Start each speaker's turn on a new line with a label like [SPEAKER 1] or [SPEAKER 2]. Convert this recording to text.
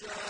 [SPEAKER 1] شَاءَ